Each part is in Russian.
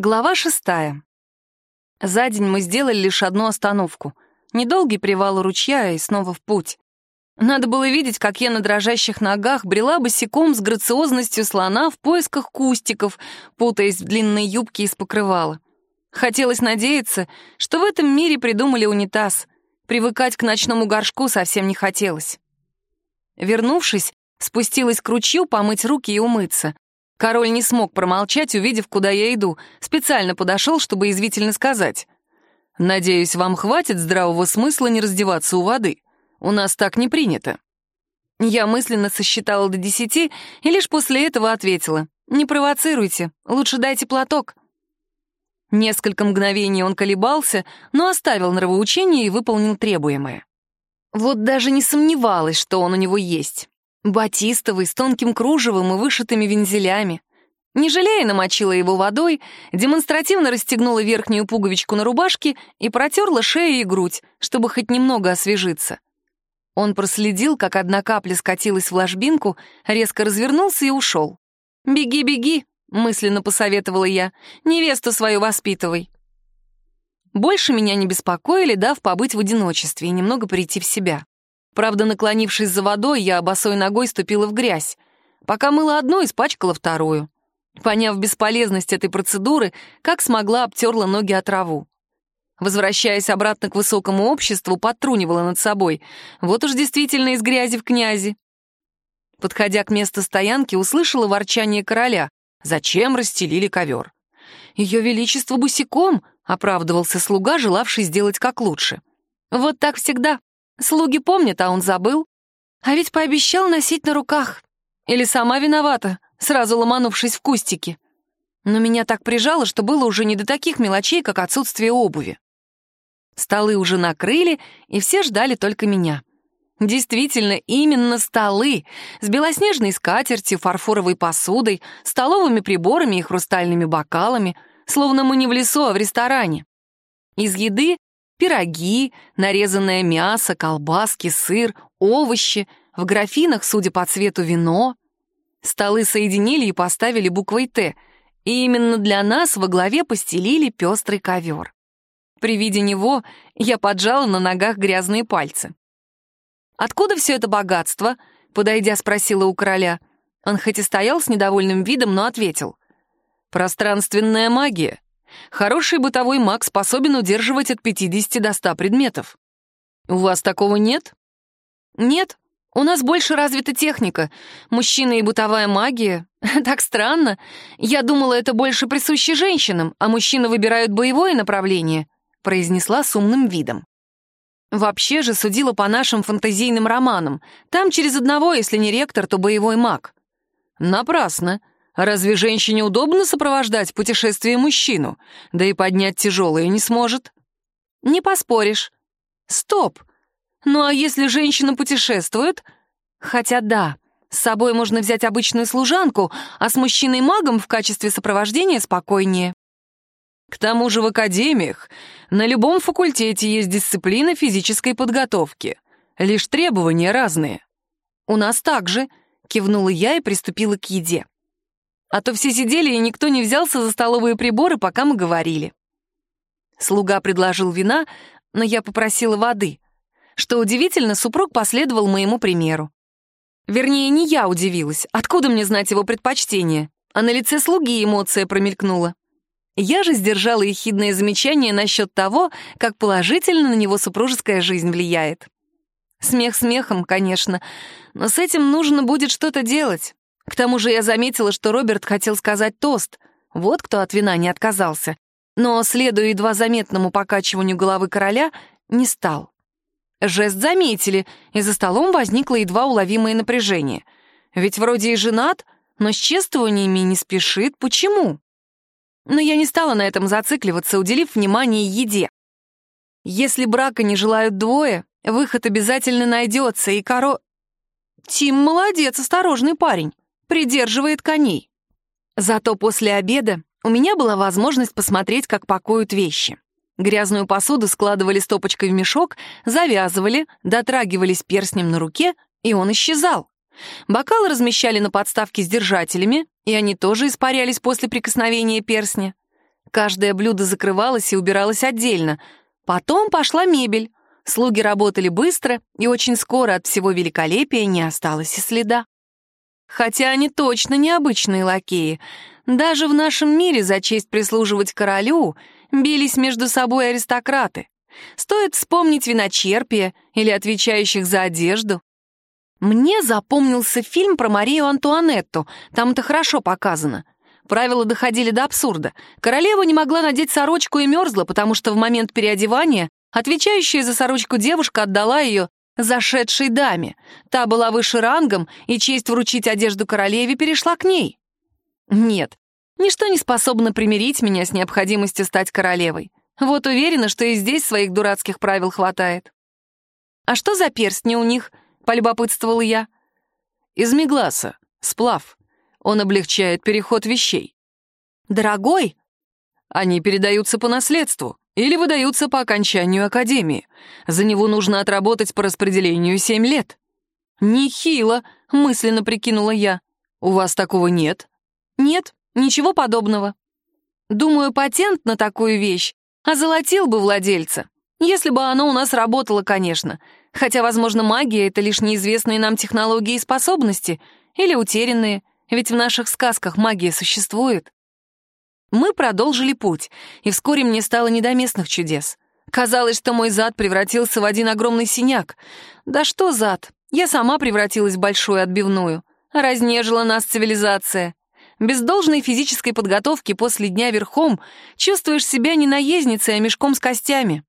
Глава шестая. За день мы сделали лишь одну остановку. Недолгий привал у ручья и снова в путь. Надо было видеть, как я на дрожащих ногах брела босиком с грациозностью слона в поисках кустиков, путаясь в длинной юбке из покрывала. Хотелось надеяться, что в этом мире придумали унитаз. Привыкать к ночному горшку совсем не хотелось. Вернувшись, спустилась к ручью помыть руки и умыться. Король не смог промолчать, увидев, куда я иду, специально подошел, чтобы извительно сказать. «Надеюсь, вам хватит здравого смысла не раздеваться у воды. У нас так не принято». Я мысленно сосчитала до десяти и лишь после этого ответила. «Не провоцируйте, лучше дайте платок». Несколько мгновений он колебался, но оставил нравоучение и выполнил требуемое. Вот даже не сомневалась, что он у него есть. Батистовый, с тонким кружевом и вышитыми вензелями. Не жалея, намочила его водой, демонстративно расстегнула верхнюю пуговичку на рубашке и протерла шею и грудь, чтобы хоть немного освежиться. Он проследил, как одна капля скатилась в ложбинку, резко развернулся и ушел. «Беги, беги», — мысленно посоветовала я, — «невесту свою воспитывай». Больше меня не беспокоили, дав побыть в одиночестве и немного прийти в себя. Правда, наклонившись за водой, я босой ногой ступила в грязь. Пока мыла одну, испачкала вторую. Поняв бесполезность этой процедуры, как смогла, обтерла ноги от траву. Возвращаясь обратно к высокому обществу, подтрунивала над собой. Вот уж действительно из грязи в князи. Подходя к месту стоянки, услышала ворчание короля. Зачем расстелили ковер? Ее величество босиком, оправдывался слуга, желавший сделать как лучше. Вот так всегда. Слуги помнят, а он забыл. А ведь пообещал носить на руках. Или сама виновата, сразу ломанувшись в кустики. Но меня так прижало, что было уже не до таких мелочей, как отсутствие обуви. Столы уже накрыли, и все ждали только меня. Действительно, именно столы с белоснежной скатертью, фарфоровой посудой, столовыми приборами и хрустальными бокалами, словно мы не в лесу, а в ресторане. Из еды Пироги, нарезанное мясо, колбаски, сыр, овощи, в графинах, судя по цвету, вино. Столы соединили и поставили буквой «Т», и именно для нас во главе постелили пестрый ковер. При виде него я поджала на ногах грязные пальцы. «Откуда все это богатство?» — подойдя, спросила у короля. Он хоть и стоял с недовольным видом, но ответил. «Пространственная магия. Хороший бытовой маг способен удерживать от 50 до 100 предметов. У вас такого нет? Нет. У нас больше развита техника. Мужчины и бытовая магия. Так странно. Я думала, это больше присуще женщинам, а мужчины выбирают боевое направление, произнесла с умным видом. Вообще же судила по нашим фантазийным романам. Там через одного, если не ректор, то боевой маг. Напрасно. Разве женщине удобно сопровождать в путешествии мужчину? Да и поднять тяжелое не сможет. Не поспоришь. Стоп. Ну а если женщина путешествует? Хотя да, с собой можно взять обычную служанку, а с мужчиной-магом в качестве сопровождения спокойнее. К тому же в академиях на любом факультете есть дисциплина физической подготовки. Лишь требования разные. У нас также, кивнула я и приступила к еде. А то все сидели, и никто не взялся за столовые приборы, пока мы говорили. Слуга предложил вина, но я попросила воды. Что удивительно, супруг последовал моему примеру. Вернее, не я удивилась. Откуда мне знать его предпочтение? А на лице слуги эмоция промелькнула. Я же сдержала ехидное замечание насчет того, как положительно на него супружеская жизнь влияет. Смех смехом, конечно, но с этим нужно будет что-то делать. К тому же я заметила, что Роберт хотел сказать тост. Вот кто от вина не отказался. Но, следуя едва заметному покачиванию головы короля, не стал. Жест заметили, и за столом возникло едва уловимое напряжение. Ведь вроде и женат, но с чествованиями не спешит. Почему? Но я не стала на этом зацикливаться, уделив внимание еде. Если брака не желают двое, выход обязательно найдется, и коро... Тим молодец, осторожный парень придерживает коней. Зато после обеда у меня была возможность посмотреть, как покоют вещи. Грязную посуду складывали стопочкой в мешок, завязывали, дотрагивались перстнем на руке, и он исчезал. Бокалы размещали на подставке с держателями, и они тоже испарялись после прикосновения перстня. Каждое блюдо закрывалось и убиралось отдельно. Потом пошла мебель. Слуги работали быстро, и очень скоро от всего великолепия не осталось и следа. Хотя они точно необычные лакеи. Даже в нашем мире за честь прислуживать королю бились между собой аристократы. Стоит вспомнить виночерпия или отвечающих за одежду. Мне запомнился фильм про Марию Антуанетту, там это хорошо показано. Правила доходили до абсурда. Королева не могла надеть сорочку и мерзла, потому что в момент переодевания отвечающая за сорочку девушка отдала ее зашедшей даме. Та была выше рангом, и честь вручить одежду королеве перешла к ней. Нет, ничто не способно примирить меня с необходимостью стать королевой. Вот уверена, что и здесь своих дурацких правил хватает. «А что за перстни у них?» — полюбопытствовала я. «Из Мегласа. Сплав. Он облегчает переход вещей». «Дорогой?» «Они передаются по наследству или выдаются по окончанию академии. За него нужно отработать по распределению семь лет». «Нехило», — мысленно прикинула я. «У вас такого нет?» «Нет, ничего подобного. Думаю, патент на такую вещь Озолотил бы владельца. Если бы оно у нас работало, конечно. Хотя, возможно, магия — это лишь неизвестные нам технологии и способности, или утерянные, ведь в наших сказках магия существует. Мы продолжили путь, и вскоре мне стало не до местных чудес. Казалось, что мой зад превратился в один огромный синяк. Да что зад? Я сама превратилась в большую отбивную. Разнежила нас цивилизация. Без должной физической подготовки после дня верхом чувствуешь себя не наездницей, а мешком с костями.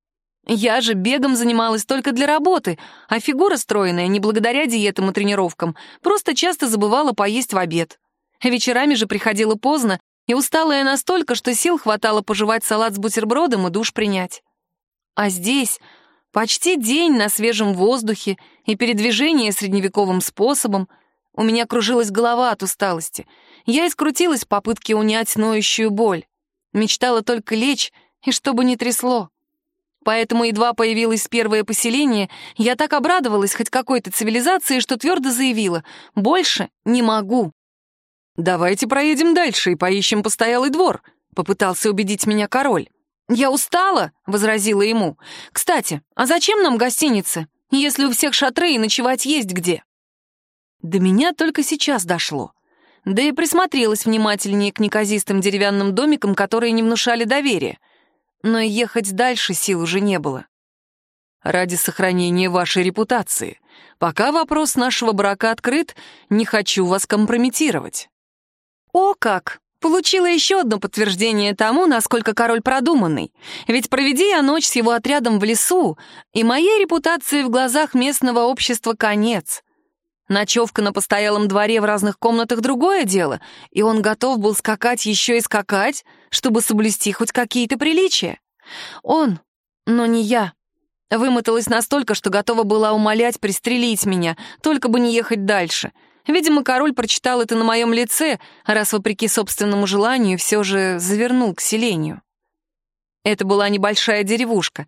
Я же бегом занималась только для работы, а фигура стройная, не благодаря диетам и тренировкам, просто часто забывала поесть в обед. Вечерами же приходила поздно, и усталая настолько, что сил хватало пожевать салат с бутербродом и душ принять. А здесь почти день на свежем воздухе и передвижение средневековым способом. У меня кружилась голова от усталости — я искрутилась в попытке унять ноющую боль. Мечтала только лечь, и чтобы не трясло. Поэтому едва появилось первое поселение, я так обрадовалась хоть какой-то цивилизации, что твердо заявила «больше не могу». «Давайте проедем дальше и поищем постоялый двор», — попытался убедить меня король. «Я устала», — возразила ему. «Кстати, а зачем нам гостиница, если у всех шатры и ночевать есть где?» До меня только сейчас дошло да и присмотрелась внимательнее к неказистым деревянным домикам, которые не внушали доверия. Но ехать дальше сил уже не было. Ради сохранения вашей репутации. Пока вопрос нашего брака открыт, не хочу вас компрометировать. О как! Получила еще одно подтверждение тому, насколько король продуманный. Ведь проведи я ночь с его отрядом в лесу, и моей репутации в глазах местного общества конец. Ночевка на постоялом дворе в разных комнатах — другое дело, и он готов был скакать еще и скакать, чтобы соблюсти хоть какие-то приличия. Он, но не я. Вымоталась настолько, что готова была умолять пристрелить меня, только бы не ехать дальше. Видимо, король прочитал это на моем лице, раз, вопреки собственному желанию, все же завернул к селению. Это была небольшая деревушка.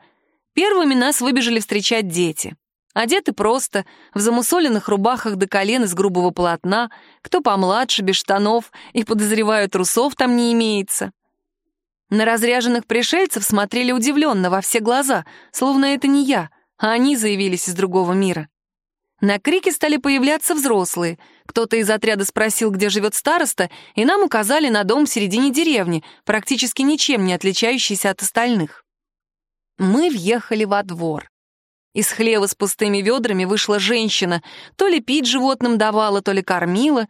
Первыми нас выбежали встречать дети. Одеты просто, в замусоленных рубахах до колен из грубого полотна, кто помладше, без штанов, и, подозреваю, трусов там не имеется. На разряженных пришельцев смотрели удивленно во все глаза, словно это не я, а они заявились из другого мира. На крики стали появляться взрослые. Кто-то из отряда спросил, где живет староста, и нам указали на дом в середине деревни, практически ничем не отличающийся от остальных. Мы въехали во двор. Из хлева с пустыми ведрами вышла женщина, то ли пить животным давала, то ли кормила.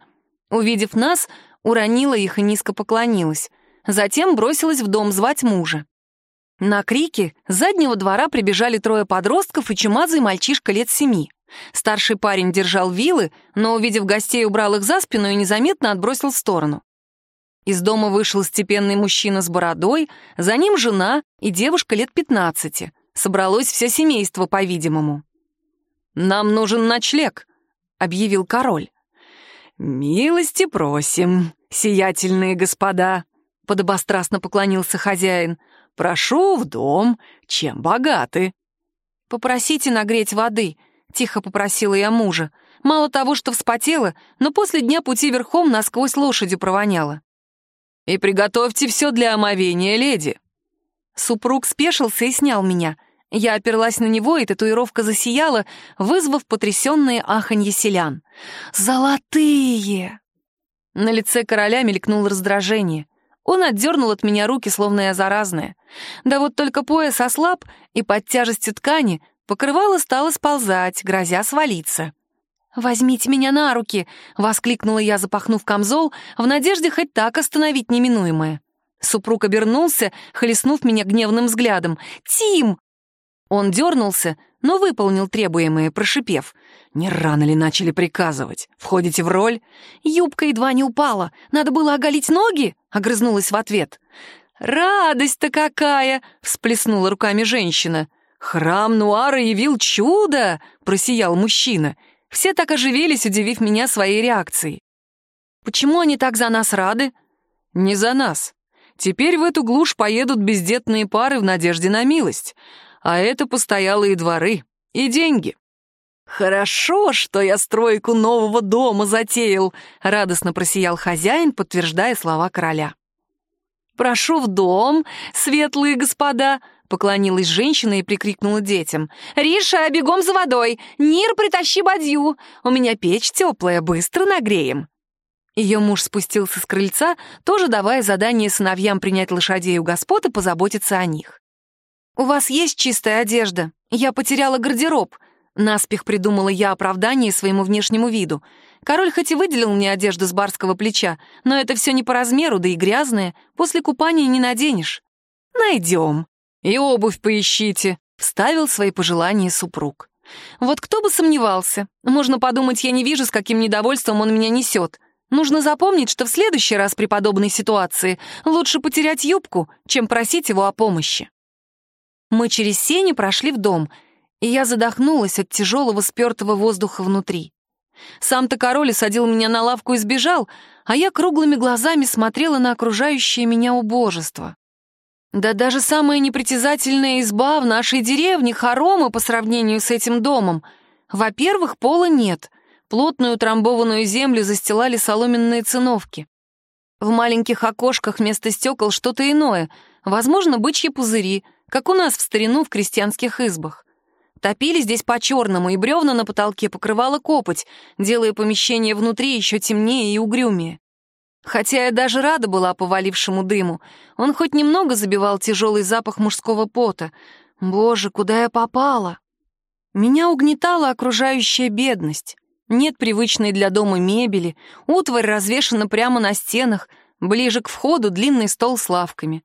Увидев нас, уронила их и низко поклонилась. Затем бросилась в дом звать мужа. На крики с заднего двора прибежали трое подростков и чумазый мальчишка лет семи. Старший парень держал вилы, но, увидев гостей, убрал их за спину и незаметно отбросил в сторону. Из дома вышел степенный мужчина с бородой, за ним жена и девушка лет пятнадцати — Собралось все семейство, по-видимому. «Нам нужен ночлег», — объявил король. «Милости просим, сиятельные господа», — подобострастно поклонился хозяин. «Прошу в дом, чем богаты». «Попросите нагреть воды», — тихо попросила я мужа. Мало того, что вспотела, но после дня пути верхом насквозь лошадью провоняла. И приготовьте все для омовения, леди». Супруг спешился и снял меня. Я оперлась на него, и татуировка засияла, вызвав потрясенные аханье селян. «Золотые!» На лице короля мелькнуло раздражение. Он отдернул от меня руки, словно я заразная. Да вот только пояс ослаб, и под тяжестью ткани покрывало стало сползать, грозя свалиться. «Возьмите меня на руки!» — воскликнула я, запахнув камзол, в надежде хоть так остановить неминуемое. Супруг обернулся, хлестнув меня гневным взглядом. «Тим!» Он дернулся, но выполнил требуемое, прошипев. «Не рано ли начали приказывать? Входите в роль?» «Юбка едва не упала. Надо было оголить ноги?» — огрызнулась в ответ. «Радость-то какая!» — всплеснула руками женщина. «Храм Нуара явил чудо!» — просиял мужчина. Все так оживились, удивив меня своей реакцией. «Почему они так за нас рады?» «Не за нас. Теперь в эту глушь поедут бездетные пары в надежде на милость. А это постоялые дворы и деньги. «Хорошо, что я стройку нового дома затеял», — радостно просиял хозяин, подтверждая слова короля. «Прошу в дом, светлые господа», — поклонилась женщина и прикрикнула детям. «Риша, бегом за водой! Нир, притащи бадью! У меня печь теплая, быстро нагреем!» Ее муж спустился с крыльца, тоже давая задание сыновьям принять лошадей у господ и позаботиться о них. «У вас есть чистая одежда? Я потеряла гардероб», — наспех придумала я оправдание своему внешнему виду. Король хоть и выделил мне одежду с барского плеча, но это все не по размеру, да и грязное, после купания не наденешь. «Найдем. И обувь поищите», — вставил свои пожелания супруг. Вот кто бы сомневался. Можно подумать, я не вижу, с каким недовольством он меня несет. Нужно запомнить, что в следующий раз при подобной ситуации лучше потерять юбку, чем просить его о помощи. Мы через сени прошли в дом, и я задохнулась от тяжелого спертого воздуха внутри. Сам-то король садил меня на лавку и сбежал, а я круглыми глазами смотрела на окружающее меня убожество. Да даже самая непритязательная изба в нашей деревне — хоромы по сравнению с этим домом. Во-первых, пола нет — Плотную трамбованную землю застилали соломенные циновки. В маленьких окошках вместо стекол что-то иное, возможно, бычьи пузыри, как у нас в старину в крестьянских избах. Топили здесь по-черному, и бревна на потолке покрывала копоть, делая помещение внутри еще темнее и угрюмее. Хотя я даже рада была повалившему дыму, он хоть немного забивал тяжелый запах мужского пота. Боже, куда я попала? Меня угнетала окружающая бедность. Нет привычной для дома мебели, утварь развешана прямо на стенах, ближе к входу длинный стол с лавками.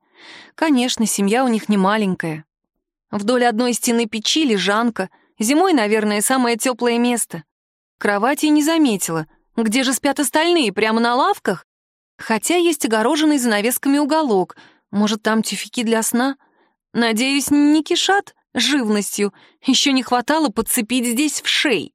Конечно, семья у них не маленькая. Вдоль одной стены печи лежанка, зимой, наверное, самое теплое место. Кровати не заметила. Где же спят остальные, прямо на лавках? Хотя есть огороженный занавесками уголок. Может, там тюфяки для сна? Надеюсь, не кишат живностью. Еще не хватало подцепить здесь в шей.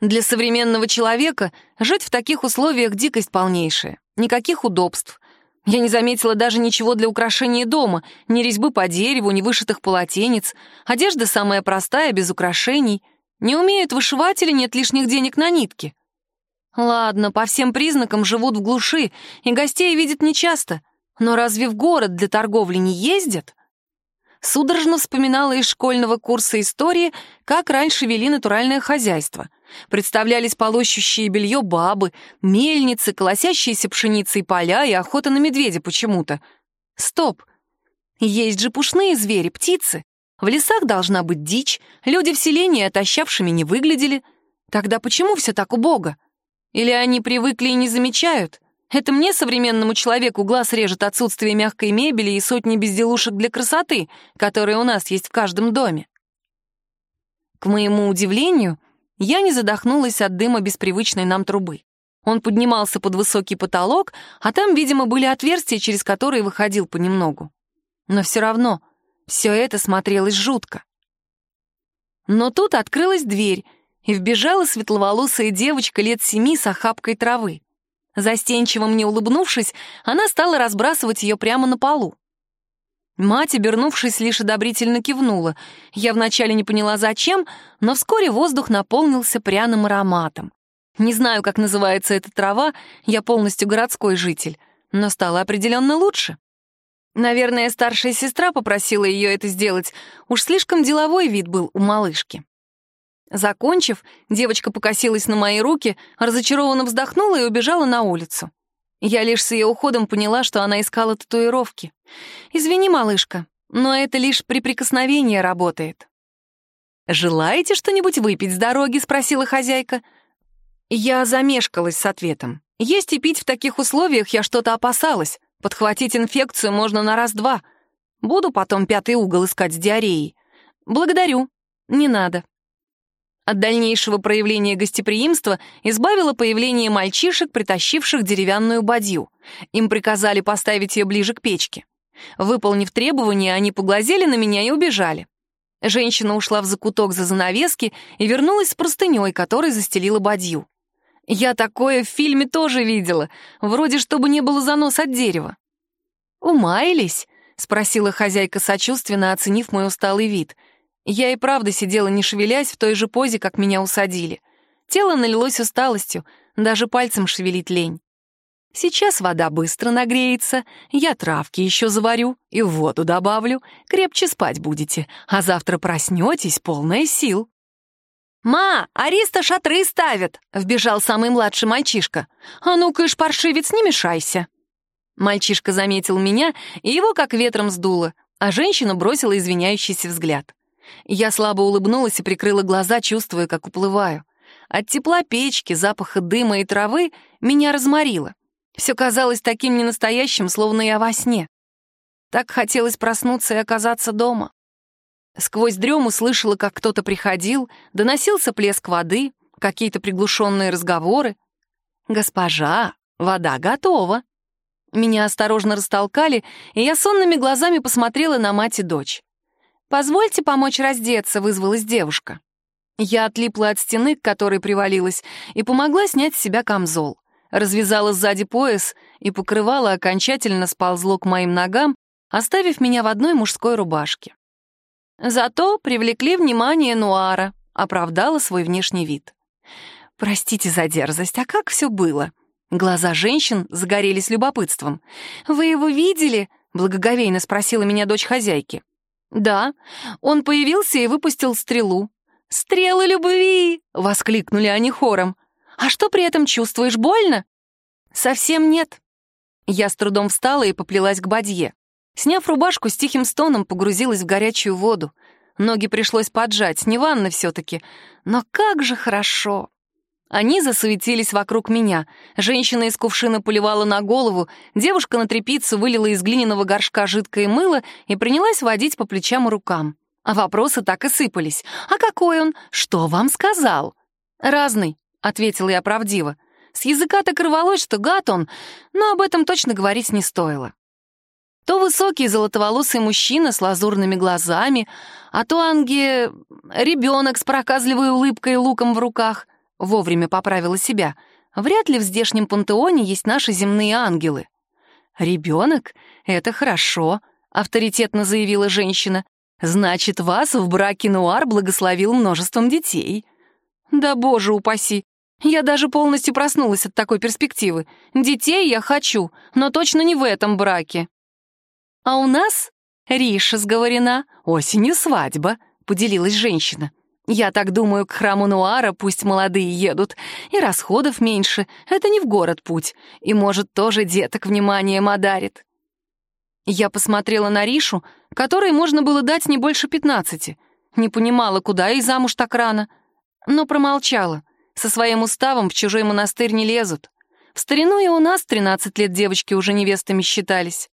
Для современного человека жить в таких условиях дикость полнейшая. Никаких удобств. Я не заметила даже ничего для украшения дома, ни резьбы по дереву, ни вышитых полотенец. Одежда самая простая, без украшений. Не умеют вышивать или нет лишних денег на нитки. Ладно, по всем признакам живут в глуши, и гостей видят нечасто. Но разве в город для торговли не ездят? Судорожно вспоминала из школьного курса истории, как раньше вели натуральное хозяйство — Представлялись полощущие белье бабы, мельницы, колосящиеся пшеницей поля и охота на медведя почему-то. Стоп! Есть же пушные звери, птицы. В лесах должна быть дичь, люди в селении отощавшими не выглядели. Тогда почему все так убого? Или они привыкли и не замечают? Это мне, современному человеку, глаз режет отсутствие мягкой мебели и сотни безделушек для красоты, которые у нас есть в каждом доме. К моему удивлению, я не задохнулась от дыма беспривычной нам трубы. Он поднимался под высокий потолок, а там, видимо, были отверстия, через которые выходил понемногу. Но все равно все это смотрелось жутко. Но тут открылась дверь, и вбежала светловолосая девочка лет семи с охапкой травы. Застенчиво мне улыбнувшись, она стала разбрасывать ее прямо на полу. Мать, обернувшись, лишь одобрительно кивнула. Я вначале не поняла, зачем, но вскоре воздух наполнился пряным ароматом. Не знаю, как называется эта трава, я полностью городской житель. но стало определенно лучше. Наверное, старшая сестра попросила ее это сделать. Уж слишком деловой вид был у малышки. Закончив, девочка покосилась на мои руки, разочарованно вздохнула и убежала на улицу. Я лишь с ее уходом поняла, что она искала татуировки. «Извини, малышка, но это лишь при прикосновении работает». «Желаете что-нибудь выпить с дороги?» — спросила хозяйка. Я замешкалась с ответом. Есть и пить в таких условиях я что-то опасалась. Подхватить инфекцию можно на раз-два. Буду потом пятый угол искать с диареей. Благодарю. Не надо. От дальнейшего проявления гостеприимства избавило появление мальчишек, притащивших деревянную бадью. Им приказали поставить ее ближе к печке. Выполнив требования, они поглазели на меня и убежали. Женщина ушла в закуток за занавески и вернулась с простыней, которой застелила бадью. Я такое в фильме тоже видела, вроде чтобы не было занос от дерева. «Умаялись?» — спросила хозяйка сочувственно, оценив мой усталый вид. Я и правда сидела, не шевелясь, в той же позе, как меня усадили. Тело налилось усталостью, даже пальцем шевелить лень. Сейчас вода быстро нагреется, я травки еще заварю и в воду добавлю, крепче спать будете, а завтра проснетесь полная сил. «Ма, Ариста шатры ставят!» — вбежал самый младший мальчишка. «А ну-ка, паршивец, не мешайся!» Мальчишка заметил меня, и его как ветром сдуло, а женщина бросила извиняющийся взгляд. Я слабо улыбнулась и прикрыла глаза, чувствуя, как уплываю. От тепла печки, запаха дыма и травы меня разморило. Все казалось таким ненастоящим, словно я во сне. Так хотелось проснуться и оказаться дома. Сквозь дрему слышала, как кто-то приходил, доносился плеск воды, какие-то приглушенные разговоры. «Госпожа, вода готова!» Меня осторожно растолкали, и я сонными глазами посмотрела на мать и дочь. «Позвольте помочь раздеться», — вызвалась девушка. Я отлипла от стены, к которой привалилась, и помогла снять с себя камзол. Развязала сзади пояс, и покрывало окончательно сползло к моим ногам, оставив меня в одной мужской рубашке. Зато привлекли внимание Нуара, оправдала свой внешний вид. «Простите за дерзость, а как все было?» Глаза женщин загорелись любопытством. «Вы его видели?» — благоговейно спросила меня дочь хозяйки. «Да, он появился и выпустил стрелу». «Стрелы любви!» — воскликнули они хором. «А что при этом чувствуешь, больно?» «Совсем нет». Я с трудом встала и поплелась к бадье. Сняв рубашку, с тихим стоном погрузилась в горячую воду. Ноги пришлось поджать, не ванна все-таки. Но как же хорошо! Они засуетились вокруг меня. Женщина из кувшина поливала на голову, девушка на тряпицу вылила из глиняного горшка жидкое мыло и принялась водить по плечам и рукам. А вопросы так и сыпались. «А какой он? Что вам сказал?» «Разный», — ответила я правдиво. С языка так рвалось, что гад он, но об этом точно говорить не стоило. То высокий золотоволосый мужчина с лазурными глазами, а то анге... ребенок с проказливой улыбкой и луком в руках. Вовремя поправила себя. Вряд ли в здешнем пантеоне есть наши земные ангелы. «Ребенок? Это хорошо», — авторитетно заявила женщина. «Значит, вас в браке Нуар благословил множеством детей». «Да боже упаси! Я даже полностью проснулась от такой перспективы. Детей я хочу, но точно не в этом браке». «А у нас Риша сговорена, осенью свадьба», — поделилась женщина. «Я так думаю, к храму Нуара пусть молодые едут, и расходов меньше, это не в город путь, и, может, тоже деток вниманием одарит». Я посмотрела на Ришу, которой можно было дать не больше пятнадцати. Не понимала, куда ей замуж так рано, но промолчала. Со своим уставом в чужой монастырь не лезут. В старину и у нас тринадцать лет девочки уже невестами считались.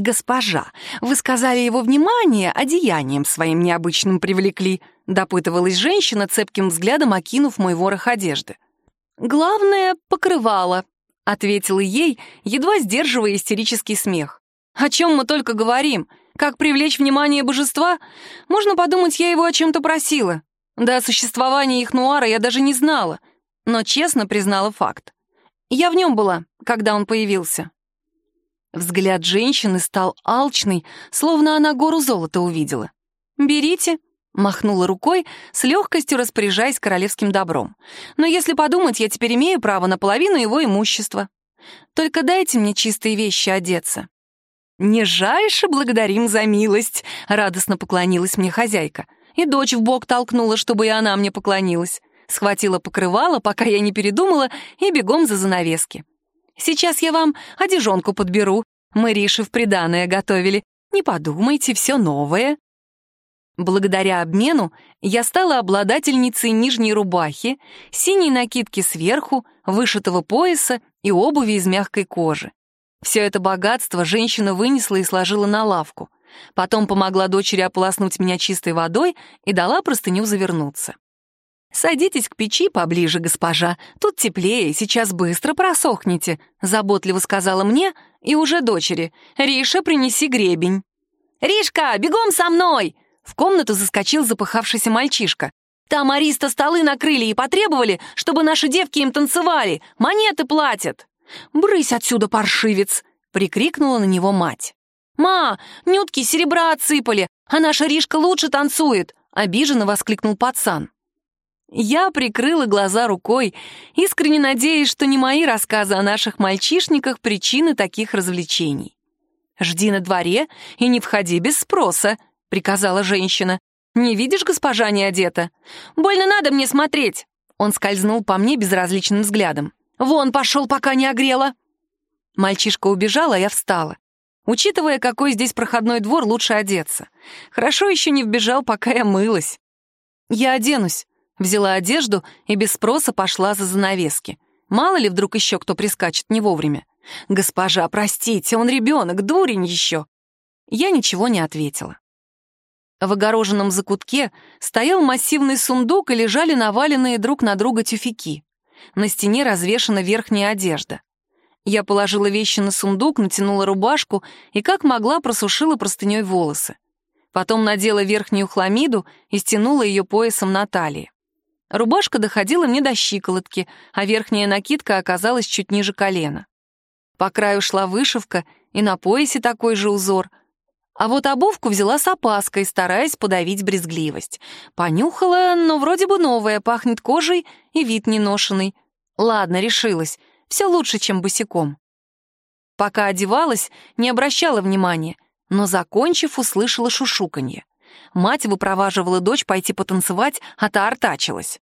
«Госпожа, вы сказали его внимание, одеянием своим необычным привлекли», допытывалась женщина, цепким взглядом окинув мой ворох одежды. «Главное — покрывало», — ответила ей, едва сдерживая истерический смех. «О чем мы только говорим? Как привлечь внимание божества? Можно подумать, я его о чем-то просила. Да о существовании их нуара я даже не знала, но честно признала факт. Я в нем была, когда он появился». Взгляд женщины стал алчный, словно она гору золота увидела. «Берите», — махнула рукой, с легкостью распоряжаясь королевским добром. «Но если подумать, я теперь имею право на половину его имущества». Только дайте мне чистые вещи одеться». «Нижайше благодарим за милость», — радостно поклонилась мне хозяйка. И дочь в бок толкнула, чтобы и она мне поклонилась. Схватила покрывало, пока я не передумала, и бегом за занавески. «Сейчас я вам одежонку подберу. Мы Риши в приданое готовили. Не подумайте, все новое». Благодаря обмену я стала обладательницей нижней рубахи, синей накидки сверху, вышитого пояса и обуви из мягкой кожи. Все это богатство женщина вынесла и сложила на лавку. Потом помогла дочери ополоснуть меня чистой водой и дала простыню завернуться. «Садитесь к печи поближе, госпожа. Тут теплее, сейчас быстро просохнете», — заботливо сказала мне и уже дочери. «Риша, принеси гребень». «Ришка, бегом со мной!» В комнату заскочил запыхавшийся мальчишка. «Там ариста столы накрыли и потребовали, чтобы наши девки им танцевали. Монеты платят!» «Брысь отсюда, паршивец!» — прикрикнула на него мать. «Ма, нютки серебра отсыпали, а наша Ришка лучше танцует!» — обиженно воскликнул пацан. Я прикрыла глаза рукой, искренне надеясь, что не мои рассказы о наших мальчишниках причины таких развлечений. «Жди на дворе и не входи без спроса», — приказала женщина. «Не видишь, госпожа не одета? Больно надо мне смотреть!» Он скользнул по мне безразличным взглядом. «Вон пошел, пока не огрела!» Мальчишка убежал, а я встала. Учитывая, какой здесь проходной двор, лучше одеться. Хорошо еще не вбежал, пока я мылась. «Я оденусь», Взяла одежду и без спроса пошла за занавески. Мало ли вдруг еще кто прискачет не вовремя. «Госпожа, простите, он ребенок, дурень еще!» Я ничего не ответила. В огороженном закутке стоял массивный сундук и лежали наваленные друг на друга тюфяки. На стене развешана верхняя одежда. Я положила вещи на сундук, натянула рубашку и как могла просушила простыней волосы. Потом надела верхнюю хламиду и стянула ее поясом на талии. Рубашка доходила мне до щиколотки, а верхняя накидка оказалась чуть ниже колена. По краю шла вышивка, и на поясе такой же узор. А вот обувку взяла с опаской, стараясь подавить брезгливость. Понюхала, но вроде бы новая, пахнет кожей и вид неношенный. Ладно, решилась. Все лучше, чем босиком. Пока одевалась, не обращала внимания, но, закончив, услышала шушуканье. Мать выпроваживала дочь пойти потанцевать, а та артачилась.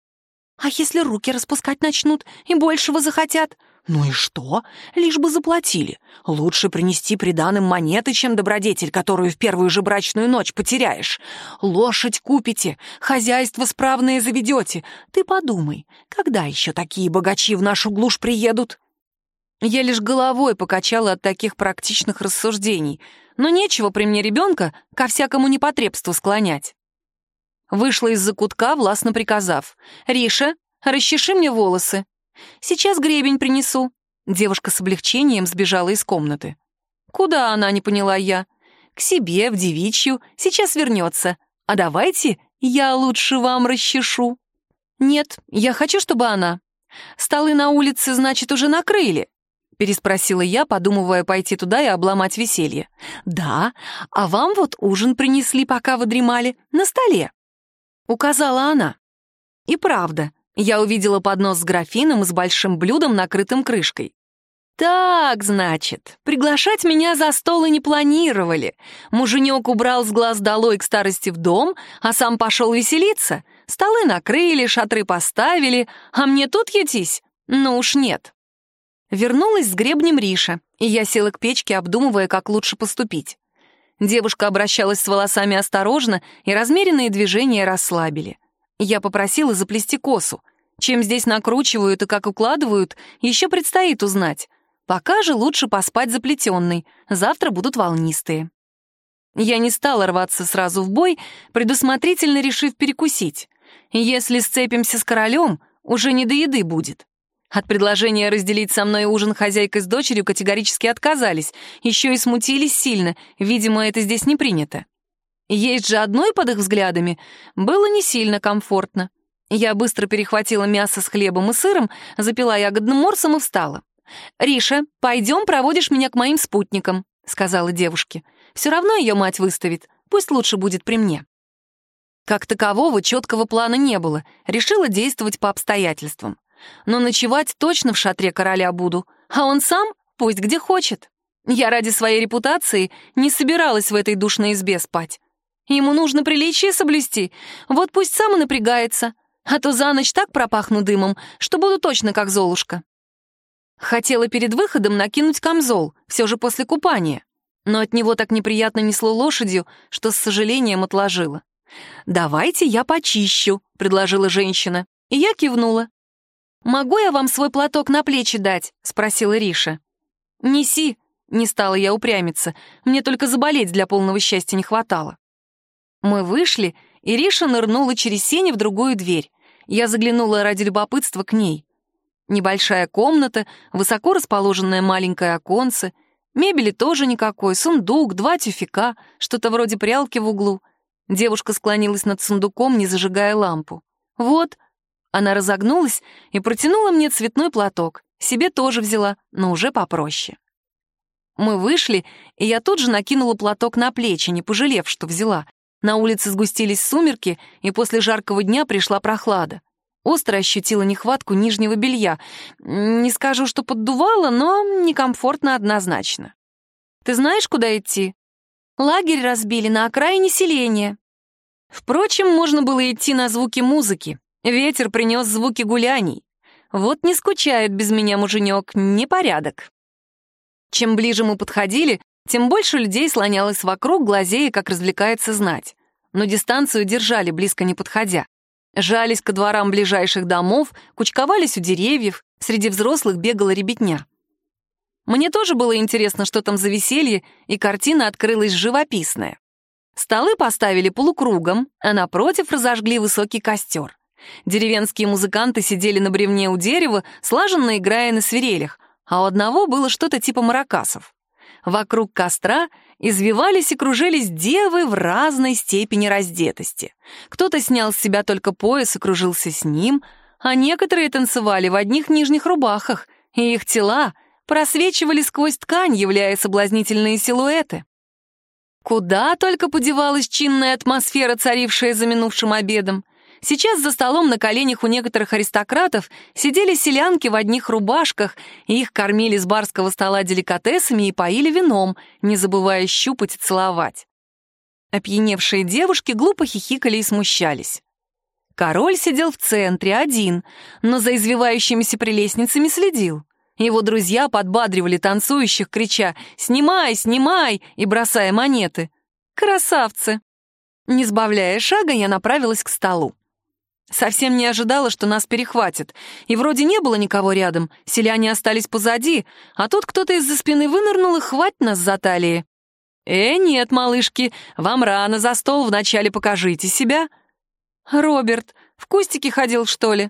«А если руки распускать начнут и большего захотят?» «Ну и что? Лишь бы заплатили. Лучше принести приданым монеты, чем добродетель, которую в первую же брачную ночь потеряешь. Лошадь купите, хозяйство справное заведете. Ты подумай, когда еще такие богачи в нашу глушь приедут?» Я лишь головой покачала от таких практичных рассуждений — но нечего при мне ребенка ко всякому непотребству склонять. Вышла из-за кутка, властно приказав. «Риша, расчеши мне волосы. Сейчас гребень принесу». Девушка с облегчением сбежала из комнаты. «Куда она?» — не поняла я. «К себе, в девичью. Сейчас вернется. А давайте я лучше вам расчешу». «Нет, я хочу, чтобы она. Столы на улице, значит, уже накрыли. — переспросила я, подумывая пойти туда и обломать веселье. «Да, а вам вот ужин принесли, пока вы дремали, на столе», — указала она. И правда, я увидела поднос с графином и с большим блюдом, накрытым крышкой. «Так, значит, приглашать меня за стол и не планировали. Муженек убрал с глаз долой к старости в дом, а сам пошел веселиться. Столы накрыли, шатры поставили, а мне тут ютись? Ну уж нет». Вернулась с гребнем Риша, и я села к печке, обдумывая, как лучше поступить. Девушка обращалась с волосами осторожно, и размеренные движения расслабили. Я попросила заплести косу. Чем здесь накручивают и как укладывают, еще предстоит узнать. Пока же лучше поспать заплетенной, завтра будут волнистые. Я не стала рваться сразу в бой, предусмотрительно решив перекусить. Если сцепимся с королем, уже не до еды будет. От предложения разделить со мной ужин хозяйка с дочерью категорически отказались, еще и смутились сильно, видимо, это здесь не принято. Есть же одной под их взглядами было не сильно комфортно. Я быстро перехватила мясо с хлебом и сыром, запила ягодным морсом и встала. «Риша, пойдем проводишь меня к моим спутникам», — сказала девушке. «Все равно ее мать выставит, пусть лучше будет при мне». Как такового четкого плана не было, решила действовать по обстоятельствам. Но ночевать точно в шатре короля буду. а он сам пусть где хочет. Я ради своей репутации не собиралась в этой душной избе спать. Ему нужно приличие соблюсти, вот пусть сам и напрягается, а то за ночь так пропахну дымом, что буду точно как Золушка. Хотела перед выходом накинуть камзол, все же после купания, но от него так неприятно несло лошадью, что с сожалением отложила. «Давайте я почищу», — предложила женщина, и я кивнула. «Могу я вам свой платок на плечи дать?» — спросила Риша. «Неси», — не стала я упрямиться, мне только заболеть для полного счастья не хватало. Мы вышли, и Риша нырнула через сени в другую дверь. Я заглянула ради любопытства к ней. Небольшая комната, высоко расположенное маленькое оконце, мебели тоже никакой, сундук, два тюфика, что-то вроде прялки в углу. Девушка склонилась над сундуком, не зажигая лампу. «Вот». Она разогнулась и протянула мне цветной платок. Себе тоже взяла, но уже попроще. Мы вышли, и я тут же накинула платок на плечи, не пожалев, что взяла. На улице сгустились сумерки, и после жаркого дня пришла прохлада. Остро ощутила нехватку нижнего белья. Не скажу, что поддувало, но некомфортно однозначно. «Ты знаешь, куда идти?» «Лагерь разбили на окраине селения». Впрочем, можно было идти на звуки музыки. Ветер принес звуки гуляний. Вот не скучает без меня муженек, непорядок. Чем ближе мы подходили, тем больше людей слонялось вокруг, глазея, как развлекается знать. Но дистанцию держали, близко не подходя. Жались ко дворам ближайших домов, кучковались у деревьев, среди взрослых бегала ребятня. Мне тоже было интересно, что там за веселье, и картина открылась живописная. Столы поставили полукругом, а напротив разожгли высокий костер. Деревенские музыканты сидели на бревне у дерева, слаженно играя на свирелях, а у одного было что-то типа маракасов. Вокруг костра извивались и кружились девы в разной степени раздетости. Кто-то снял с себя только пояс и кружился с ним, а некоторые танцевали в одних нижних рубахах, и их тела просвечивали сквозь ткань, являя соблазнительные силуэты. Куда только подевалась чинная атмосфера, царившая за минувшим обедом. Сейчас за столом на коленях у некоторых аристократов сидели селянки в одних рубашках, и их кормили с барского стола деликатесами и поили вином, не забывая щупать и целовать. Опьяневшие девушки глупо хихикали и смущались. Король сидел в центре, один, но за извивающимися прелестницами следил. Его друзья подбадривали танцующих, крича «Снимай, снимай!» и бросая монеты. Красавцы! Не сбавляя шага, я направилась к столу. Совсем не ожидала, что нас перехватят. И вроде не было никого рядом, селяне остались позади, а тут кто-то из-за спины вынырнул и хватит нас за талии. «Э, нет, малышки, вам рано за стол, вначале покажите себя». «Роберт, в кустике ходил, что ли?»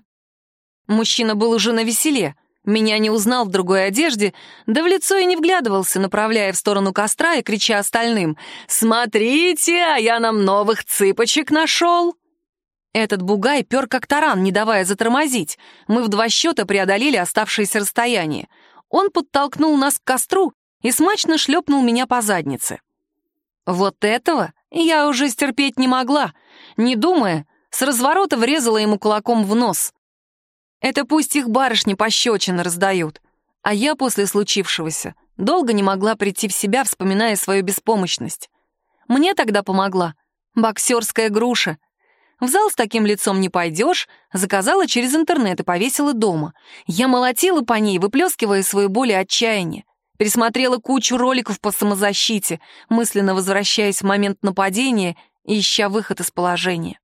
Мужчина был уже на веселе. Меня не узнал в другой одежде, да в лицо и не вглядывался, направляя в сторону костра и крича остальным «Смотрите, а я нам новых цыпочек нашел!» Этот бугай пер как таран, не давая затормозить. Мы в два счета преодолели оставшееся расстояние. Он подтолкнул нас к костру и смачно шлепнул меня по заднице. Вот этого я уже стерпеть не могла. Не думая, с разворота врезала ему кулаком в нос. Это пусть их барышни пощечины раздают. А я после случившегося долго не могла прийти в себя, вспоминая свою беспомощность. Мне тогда помогла боксерская груша, в зал с таким лицом не пойдешь, заказала через интернет и повесила дома. Я молотила по ней, выплескивая свою боль и отчаяние. Пересмотрела кучу роликов по самозащите, мысленно возвращаясь в момент нападения ища выход из положения.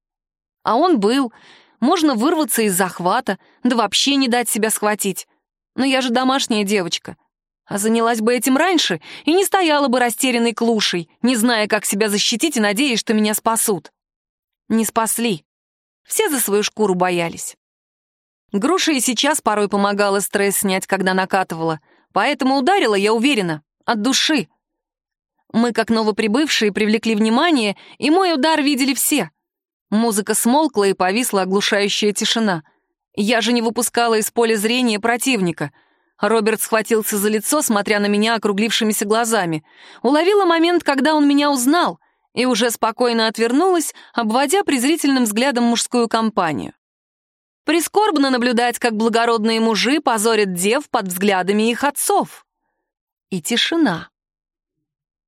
А он был. Можно вырваться из захвата, да вообще не дать себя схватить. Но я же домашняя девочка. А занялась бы этим раньше и не стояла бы растерянной клушей, не зная, как себя защитить и надеясь, что меня спасут. Не спасли. Все за свою шкуру боялись. Груша и сейчас порой помогала стресс снять, когда накатывала, поэтому ударила, я уверена, от души. Мы, как новоприбывшие, привлекли внимание, и мой удар видели все. Музыка смолкла, и повисла оглушающая тишина. Я же не выпускала из поля зрения противника. Роберт схватился за лицо, смотря на меня округлившимися глазами. Уловила момент, когда он меня узнал — и уже спокойно отвернулась, обводя презрительным взглядом мужскую компанию. Прискорбно наблюдать, как благородные мужи позорят дев под взглядами их отцов. И тишина.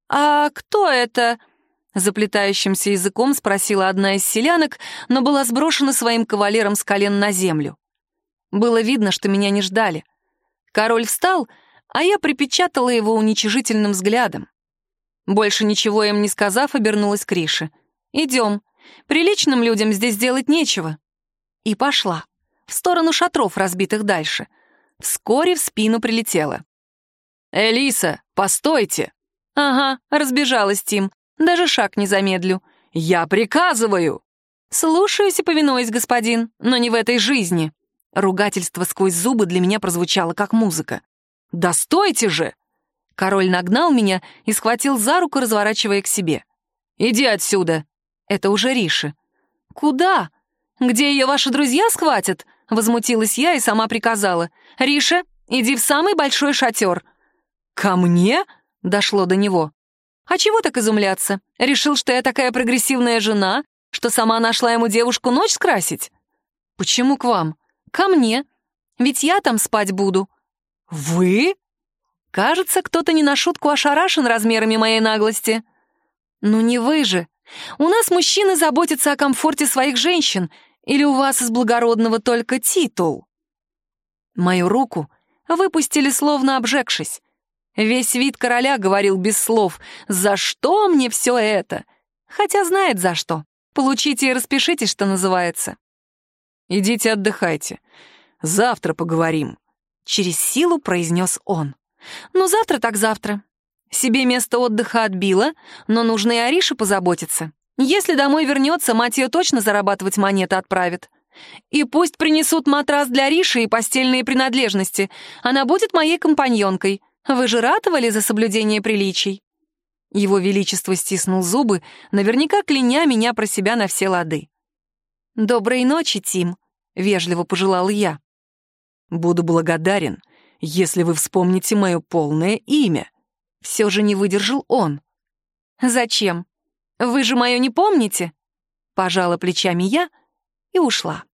«А кто это?» — заплетающимся языком спросила одна из селянок, но была сброшена своим кавалером с колен на землю. Было видно, что меня не ждали. Король встал, а я припечатала его уничижительным взглядом. Больше ничего им не сказав, обернулась к Рише. «Идем. Приличным людям здесь делать нечего». И пошла. В сторону шатров, разбитых дальше. Вскоре в спину прилетела. «Элиса, постойте!» «Ага, разбежалась Тим. Даже шаг не замедлю». «Я приказываю!» «Слушаюсь и повинуюсь, господин, но не в этой жизни». Ругательство сквозь зубы для меня прозвучало, как музыка. «Да стойте же!» Король нагнал меня и схватил за руку, разворачивая к себе. «Иди отсюда!» Это уже Риши. «Куда? Где ее ваши друзья схватят?» Возмутилась я и сама приказала. «Риша, иди в самый большой шатер». «Ко мне?» — дошло до него. «А чего так изумляться? Решил, что я такая прогрессивная жена, что сама нашла ему девушку ночь скрасить?» «Почему к вам?» «Ко мне. Ведь я там спать буду». «Вы?» Кажется, кто-то не на шутку ошарашен размерами моей наглости. «Ну не вы же. У нас мужчины заботятся о комфорте своих женщин, или у вас из благородного только титул?» Мою руку выпустили, словно обжегшись. Весь вид короля говорил без слов «За что мне все это?» Хотя знает за что. Получите и распишитесь, что называется. «Идите отдыхайте. Завтра поговорим», — через силу произнес он. «Ну, завтра так завтра. Себе место отдыха отбила, но нужно и Арише позаботиться. Если домой вернется, мать ее точно зарабатывать монеты отправит. И пусть принесут матрас для Риши и постельные принадлежности. Она будет моей компаньонкой. Вы же ратовали за соблюдение приличий?» Его Величество стиснул зубы, наверняка кляня меня про себя на все лады. «Доброй ночи, Тим», — вежливо пожелал я. «Буду благодарен, если вы вспомните мое полное имя». Все же не выдержал он. «Зачем? Вы же мое не помните?» Пожала плечами я и ушла.